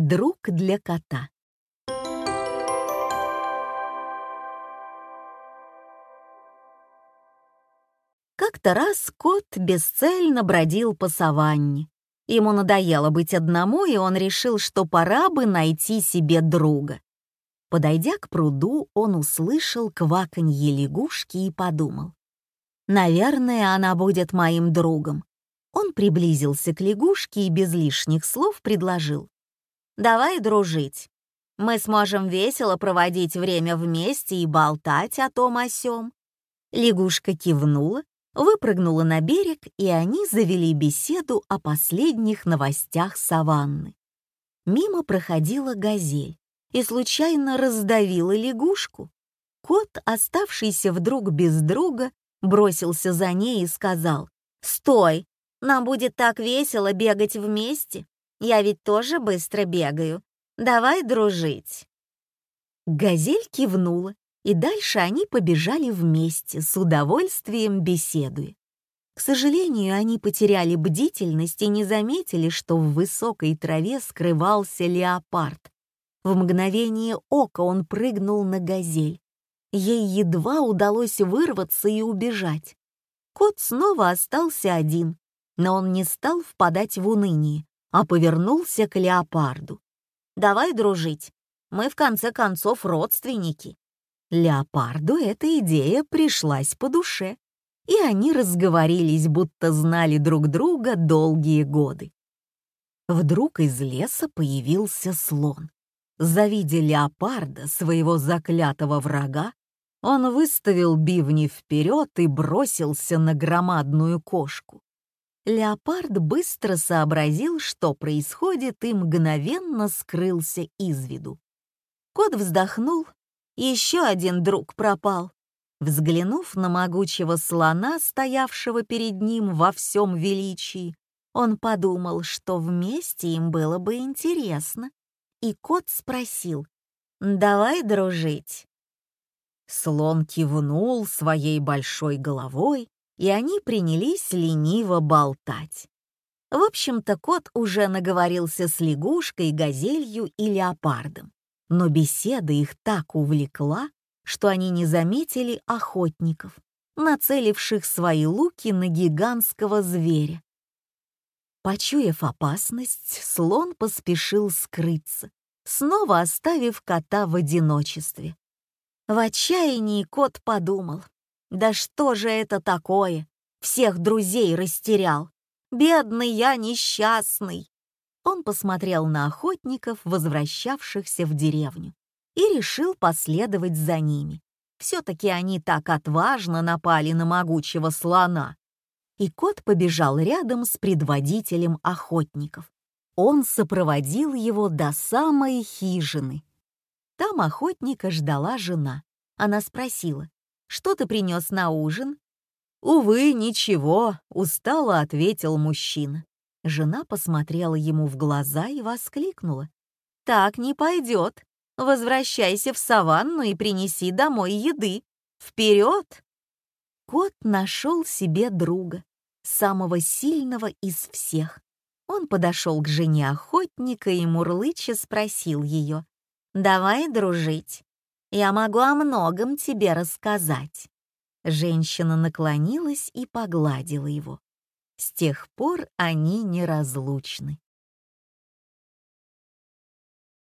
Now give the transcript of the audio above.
Друг для кота. Как-то раз кот бесцельно бродил по саванне. Ему надоело быть одному, и он решил, что пора бы найти себе друга. Подойдя к пруду, он услышал кваканье лягушки и подумал. «Наверное, она будет моим другом». Он приблизился к лягушке и без лишних слов предложил. «Давай дружить. Мы сможем весело проводить время вместе и болтать о том о сём». Лягушка кивнула, выпрыгнула на берег, и они завели беседу о последних новостях саванны. Мимо проходила газель и случайно раздавила лягушку. Кот, оставшийся вдруг без друга, бросился за ней и сказал, «Стой, нам будет так весело бегать вместе. Я ведь тоже быстро бегаю. Давай дружить». Газель кивнула и дальше они побежали вместе, с удовольствием беседуя. К сожалению, они потеряли бдительность и не заметили, что в высокой траве скрывался леопард. В мгновение ока он прыгнул на газель. Ей едва удалось вырваться и убежать. Кот снова остался один, но он не стал впадать в уныние, а повернулся к леопарду. «Давай дружить. Мы, в конце концов, родственники». Леопарду эта идея пришлась по душе, и они разговорились, будто знали друг друга долгие годы. Вдруг из леса появился слон. Завидя леопарда, своего заклятого врага, он выставил бивни вперед и бросился на громадную кошку. Леопард быстро сообразил, что происходит, и мгновенно скрылся из виду. Кот вздохнул еще один друг пропал. Взглянув на могучего слона, стоявшего перед ним во всем величии, он подумал, что вместе им было бы интересно. И кот спросил, «Давай дружить». Слон кивнул своей большой головой, и они принялись лениво болтать. В общем-то, кот уже наговорился с лягушкой, газелью и леопардом но беседа их так увлекла, что они не заметили охотников, нацеливших свои луки на гигантского зверя. Почуяв опасность, слон поспешил скрыться, снова оставив кота в одиночестве. В отчаянии кот подумал, «Да что же это такое? Всех друзей растерял. Бедный я несчастный!» он посмотрел на охотников, возвращавшихся в деревню, и решил последовать за ними. Все-таки они так отважно напали на могучего слона. И кот побежал рядом с предводителем охотников. Он сопроводил его до самой хижины. Там охотника ждала жена. Она спросила, «Что ты принес на ужин?» «Увы, ничего», — устало ответил мужчина. Жена посмотрела ему в глаза и воскликнула. «Так не пойдет. Возвращайся в саванну и принеси домой еды. Вперед!» Кот нашел себе друга, самого сильного из всех. Он подошел к жене охотника и мурлыча спросил ее. «Давай дружить. Я могу о многом тебе рассказать». Женщина наклонилась и погладила его. С тех пор они неразлучны.